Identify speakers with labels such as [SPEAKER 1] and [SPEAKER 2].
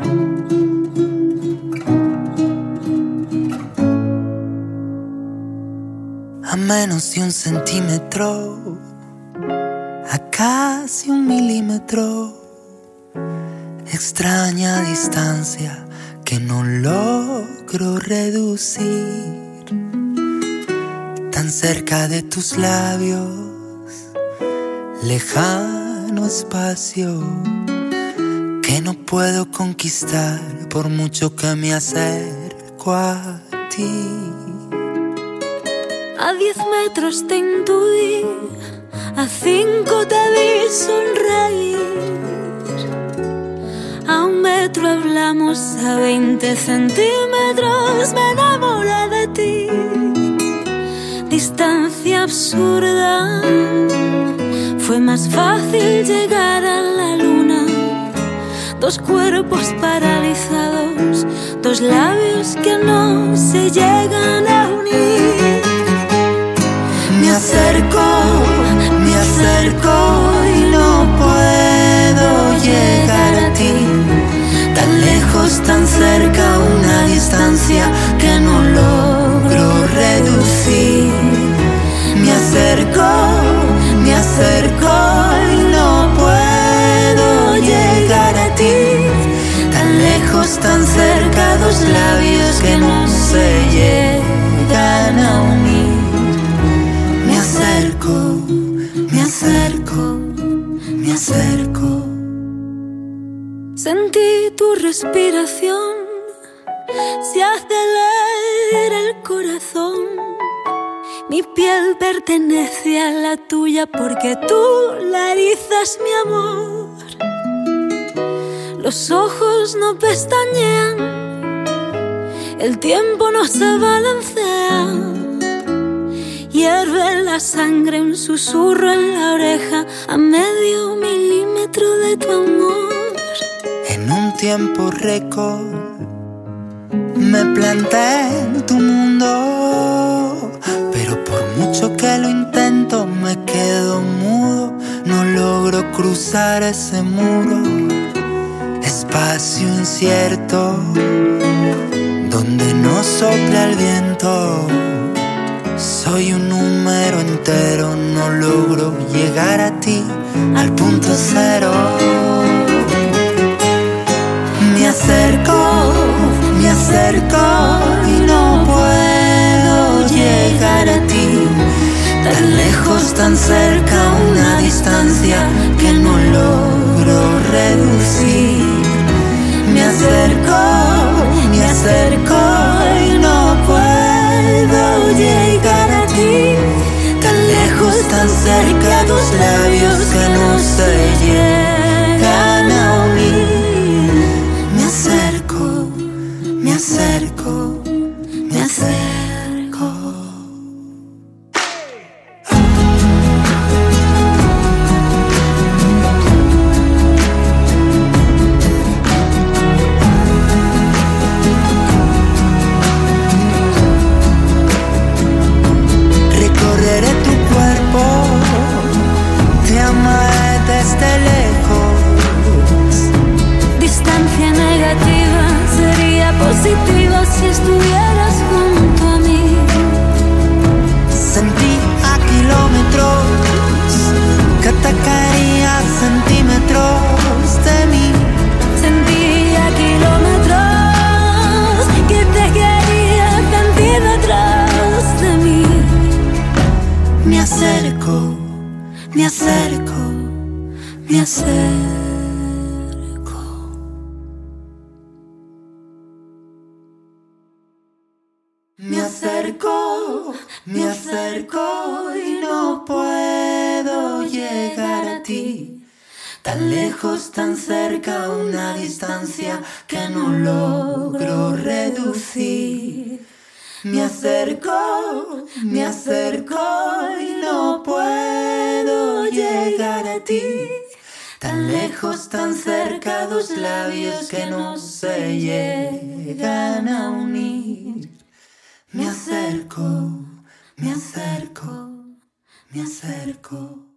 [SPEAKER 1] A menos de un centímetro, a casi un milímetro, extraña distancia que no logro reducir. Tan cerca de tus labios, lejano espacio que no puedo conquistar por mucho que me acerco a ti.
[SPEAKER 2] A diez metros te intuí, a cinco te vi sonreír. A un metro hablamos, a veinte centímetros me enamoré de ti. Distancia absurda, fue más fácil llegar a. Dos cuerpos paralizados, dos labios que no se llegan a unir
[SPEAKER 1] me acerco, me acerco y no puedo llegar a ti. Tan lejos, tan cerca, una distancia que no logro reducir. Me acerco, me acerco Tan lejos, tan cerca, dos labios que no se llegan a unir me acerco, me acerco.
[SPEAKER 2] Sentí tu respiración, se acelera el corazón. Mi piel pertenece a la tuya porque tú la erizas, mi amor. Los ojos no pestañean, el tiempo no se balancea Hierve la sangre, un susurro en la oreja a medio milímetro de tu amor.
[SPEAKER 1] En un tiempo récord me planté en tu mundo, pero por mucho que lo intento me quedo mudo, no logro cruzar ese muro. Espacio incierto donde no sopla el viento soy un número entero, no logro llegar a ti al punto cero. Me acerco, me acerco y no puedo llegar a ti. Tan lejos, tan cerca, me acerco, me acerco. Me acerco, me acerco y no puedo llegar a ti. Tan lejos, tan cerca, una distancia que no logro reducir. Me acerco, me acerco Tan lejos, tan cerca, dos labios que no se llegan a unir. Me acerco, me acerco, me acerco.